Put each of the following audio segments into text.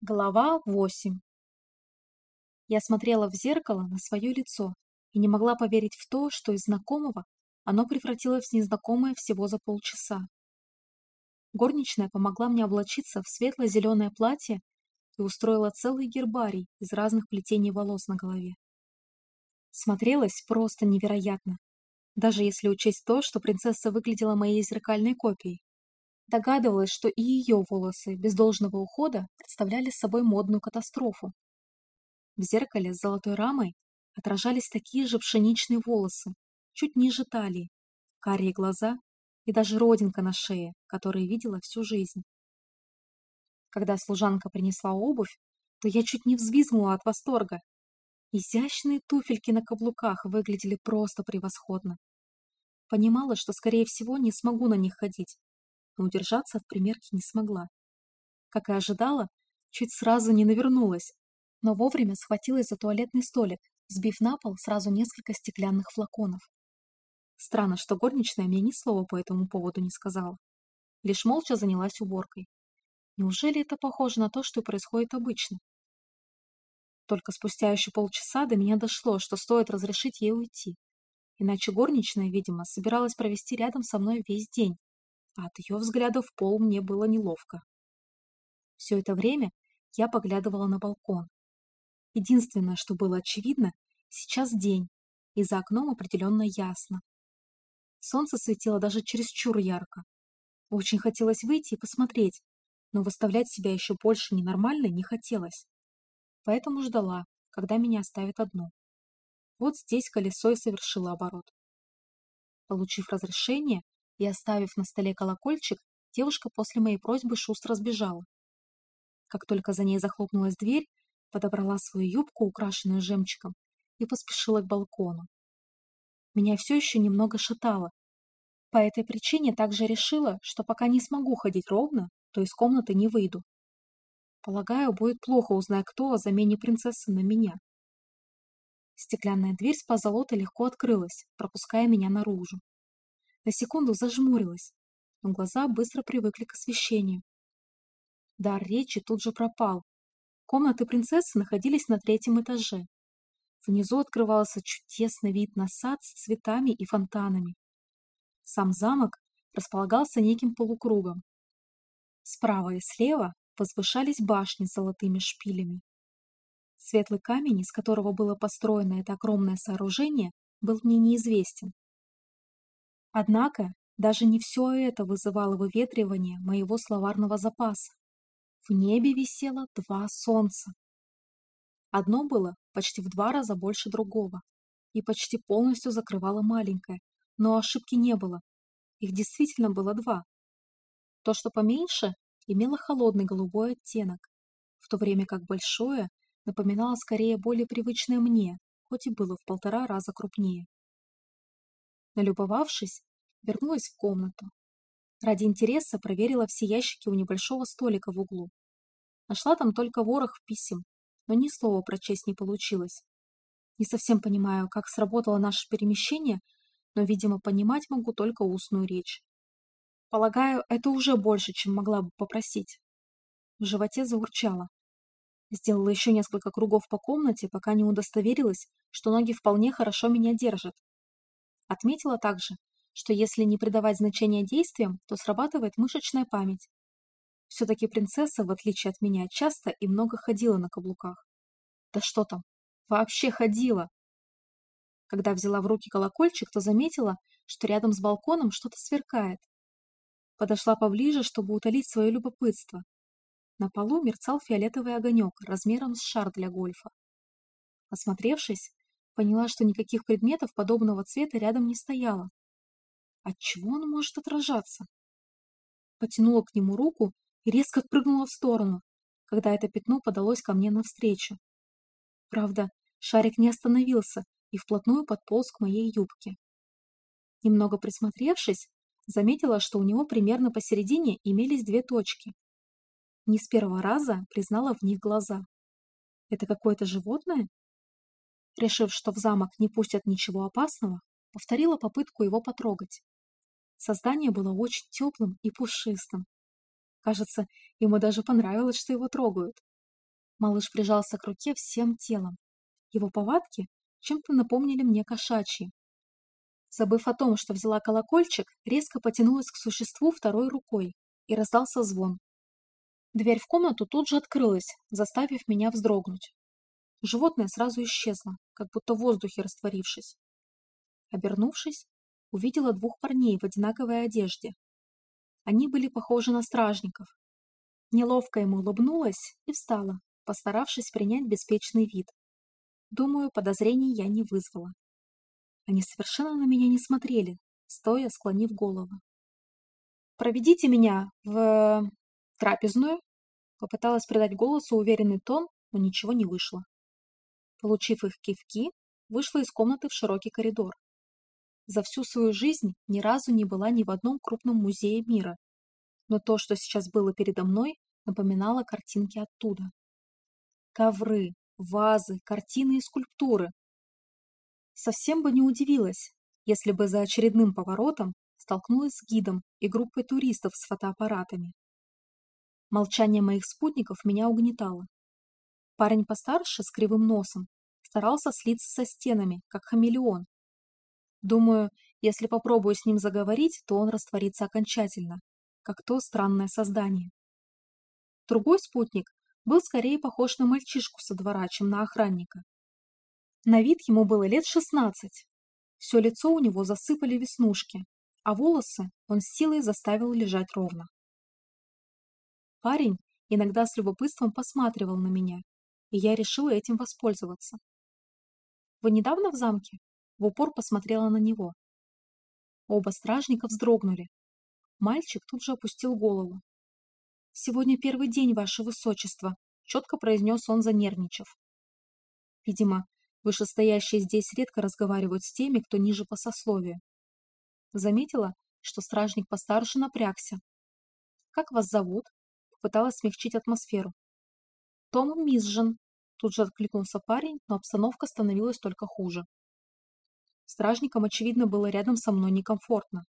Глава 8 Я смотрела в зеркало на свое лицо и не могла поверить в то, что из знакомого оно превратилось в незнакомое всего за полчаса. Горничная помогла мне облачиться в светло-зеленое платье и устроила целый гербарий из разных плетений волос на голове. Смотрелось просто невероятно, даже если учесть то, что принцесса выглядела моей зеркальной копией. Догадывалась, что и ее волосы без должного ухода представляли собой модную катастрофу. В зеркале с золотой рамой отражались такие же пшеничные волосы, чуть ниже талии, карие глаза и даже родинка на шее, которую видела всю жизнь. Когда служанка принесла обувь, то я чуть не взвизгнула от восторга. Изящные туфельки на каблуках выглядели просто превосходно. Понимала, что, скорее всего, не смогу на них ходить, но удержаться от примерки не смогла. Как и ожидала, чуть сразу не навернулась, но вовремя схватилась за туалетный столик, сбив на пол сразу несколько стеклянных флаконов. Странно, что горничная мне ни слова по этому поводу не сказала. Лишь молча занялась уборкой. Неужели это похоже на то, что происходит обычно? Только спустя еще полчаса до меня дошло, что стоит разрешить ей уйти. Иначе горничная, видимо, собиралась провести рядом со мной весь день, а от ее взгляда в пол мне было неловко. Все это время я поглядывала на балкон. Единственное, что было очевидно, сейчас день, и за окном определенно ясно. Солнце светило даже чересчур ярко. Очень хотелось выйти и посмотреть, но выставлять себя еще больше ненормальной не хотелось. Поэтому ждала, когда меня оставят одну. Вот здесь колесо и совершило оборот. Получив разрешение, и, оставив на столе колокольчик, девушка после моей просьбы шустро сбежала. Как только за ней захлопнулась дверь, подобрала свою юбку, украшенную жемчугом, и поспешила к балкону. Меня все еще немного шатало. По этой причине также решила, что пока не смогу ходить ровно, то из комнаты не выйду. Полагаю, будет плохо, узнать, кто о замене принцессы на меня. Стеклянная дверь с позолотой легко открылась, пропуская меня наружу. На секунду зажмурилась, но глаза быстро привыкли к освещению. Дар речи тут же пропал. Комнаты принцессы находились на третьем этаже. Внизу открывался чудесный вид на сад с цветами и фонтанами. Сам замок располагался неким полукругом. Справа и слева возвышались башни с золотыми шпилями. Светлый камень, из которого было построено это огромное сооружение, был мне неизвестен. Однако даже не все это вызывало выветривание моего словарного запаса. В небе висело два солнца. Одно было почти в два раза больше другого и почти полностью закрывало маленькое, но ошибки не было. Их действительно было два. То, что поменьше, имело холодный голубой оттенок, в то время как большое напоминало скорее более привычное мне, хоть и было в полтора раза крупнее. Налюбовавшись, вернулась в комнату. Ради интереса проверила все ящики у небольшого столика в углу. Нашла там только ворох писем, но ни слова прочесть не получилось. Не совсем понимаю, как сработало наше перемещение, но, видимо, понимать могу только устную речь. Полагаю, это уже больше, чем могла бы попросить. В животе заурчало. Сделала еще несколько кругов по комнате, пока не удостоверилась, что ноги вполне хорошо меня держат. Отметила также, что если не придавать значения действиям, то срабатывает мышечная память. Все-таки принцесса, в отличие от меня, часто и много ходила на каблуках. Да что там, вообще ходила. Когда взяла в руки колокольчик, то заметила, что рядом с балконом что-то сверкает. Подошла поближе, чтобы утолить свое любопытство. На полу мерцал фиолетовый огонек размером с шар для гольфа. Осмотревшись, Поняла, что никаких предметов подобного цвета рядом не стояло. От чего он может отражаться? Потянула к нему руку и резко отпрыгнула в сторону, когда это пятно подалось ко мне навстречу. Правда, шарик не остановился и вплотную подполз к моей юбке. Немного присмотревшись, заметила, что у него примерно посередине имелись две точки. Не с первого раза признала в них глаза. Это какое-то животное? Решив, что в замок не пустят ничего опасного, повторила попытку его потрогать. Создание было очень теплым и пушистым. Кажется, ему даже понравилось, что его трогают. Малыш прижался к руке всем телом. Его повадки чем-то напомнили мне кошачьи. Забыв о том, что взяла колокольчик, резко потянулась к существу второй рукой, и раздался звон. Дверь в комнату тут же открылась, заставив меня вздрогнуть. Животное сразу исчезло, как будто в воздухе растворившись. Обернувшись, увидела двух парней в одинаковой одежде. Они были похожи на стражников. Неловко ему улыбнулась и встала, постаравшись принять беспечный вид. Думаю, подозрений я не вызвала. Они совершенно на меня не смотрели, стоя, склонив голову. «Проведите меня в... трапезную?» Попыталась придать голосу уверенный тон, но ничего не вышло. Получив их кивки, вышла из комнаты в широкий коридор. За всю свою жизнь ни разу не была ни в одном крупном музее мира, но то, что сейчас было передо мной, напоминало картинки оттуда. Ковры, вазы, картины и скульптуры. Совсем бы не удивилась, если бы за очередным поворотом столкнулась с гидом и группой туристов с фотоаппаратами. Молчание моих спутников меня угнетало. Парень постарше, с кривым носом, старался слиться со стенами, как хамелеон. Думаю, если попробую с ним заговорить, то он растворится окончательно, как то странное создание. Другой спутник был скорее похож на мальчишку со двора, чем на охранника. На вид ему было лет шестнадцать. Все лицо у него засыпали веснушки, а волосы он с силой заставил лежать ровно. Парень иногда с любопытством посматривал на меня, и я решила этим воспользоваться. «Вы недавно в замке?» В упор посмотрела на него. Оба стражника вздрогнули. Мальчик тут же опустил голову. «Сегодня первый день, ваше высочество», — четко произнес он, занервничав. Видимо, вышестоящие здесь редко разговаривают с теми, кто ниже по сословию. Заметила, что стражник постарше напрягся. «Как вас зовут?» Попыталась смягчить атмосферу. «Том Мизжен», — тут же откликнулся парень, но обстановка становилась только хуже. Стражникам, очевидно, было рядом со мной некомфортно.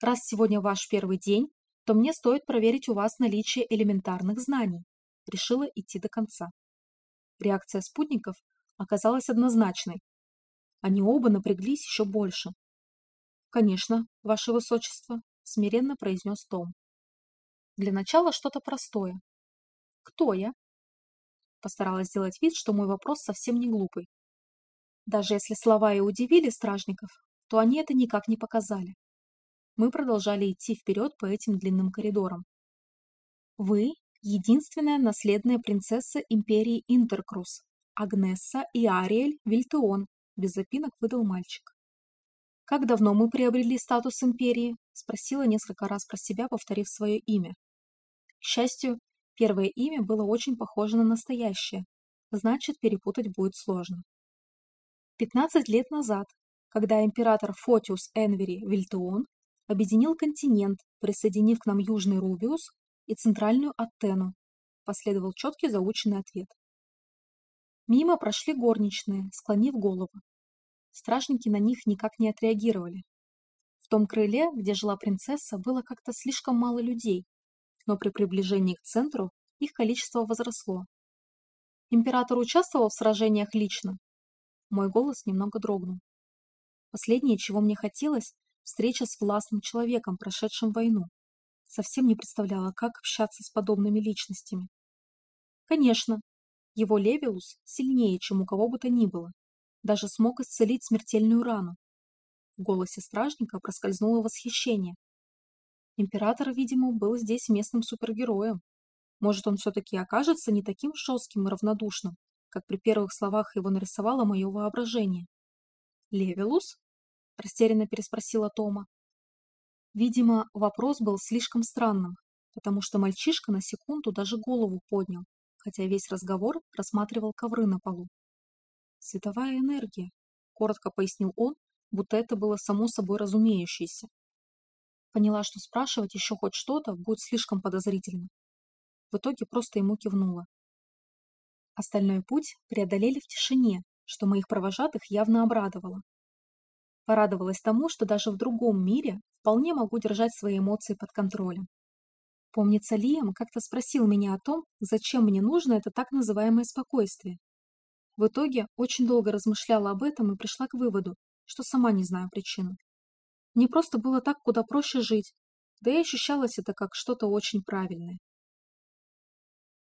«Раз сегодня ваш первый день, то мне стоит проверить у вас наличие элементарных знаний», — решила идти до конца. Реакция спутников оказалась однозначной. Они оба напряглись еще больше. «Конечно, ваше высочество», — смиренно произнес Том. Для начала что-то простое. Кто я? Постаралась сделать вид, что мой вопрос совсем не глупый. Даже если слова и удивили стражников, то они это никак не показали. Мы продолжали идти вперед по этим длинным коридорам. Вы — единственная наследная принцесса империи Интеркрус, Агнесса и Ариэль Вильтеон, без запинок выдал мальчик. «Как давно мы приобрели статус империи?» — спросила несколько раз про себя, повторив свое имя. К счастью, первое имя было очень похоже на настоящее, значит, перепутать будет сложно. 15 лет назад, когда император Фотиус Энвери Вильтеон объединил континент, присоединив к нам Южный Рубиус и Центральную Аттену, последовал четкий заученный ответ. Мимо прошли горничные, склонив голову. Стражники на них никак не отреагировали. В том крыле, где жила принцесса, было как-то слишком мало людей, но при приближении к центру их количество возросло. Император участвовал в сражениях лично. Мой голос немного дрогнул. Последнее, чего мне хотелось, встреча с властным человеком, прошедшим войну. Совсем не представляла, как общаться с подобными личностями. Конечно, его Левиус сильнее, чем у кого бы то ни было. Даже смог исцелить смертельную рану. В голосе стражника проскользнуло восхищение, Император, видимо, был здесь местным супергероем. Может, он все-таки окажется не таким жестким и равнодушным, как при первых словах его нарисовало мое воображение. «Левелус?» – растерянно переспросила Тома. Видимо, вопрос был слишком странным, потому что мальчишка на секунду даже голову поднял, хотя весь разговор рассматривал ковры на полу. «Световая энергия», — коротко пояснил он, будто это было само собой разумеющееся. Поняла, что спрашивать еще хоть что-то будет слишком подозрительно. В итоге просто ему кивнула. Остальной путь преодолели в тишине, что моих провожатых явно обрадовало. Порадовалась тому, что даже в другом мире вполне могу держать свои эмоции под контролем. Помнится, Лиам как-то спросил меня о том, зачем мне нужно это так называемое спокойствие. В итоге очень долго размышляла об этом и пришла к выводу, что сама не знаю причину. Мне просто было так куда проще жить, да и ощущалось это как что-то очень правильное.